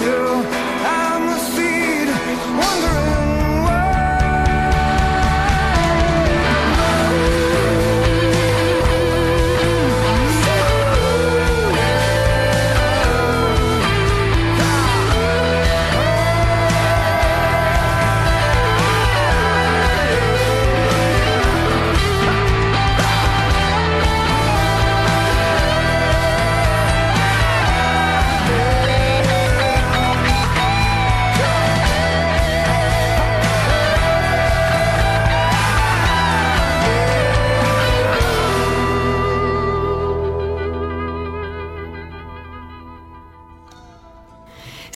you.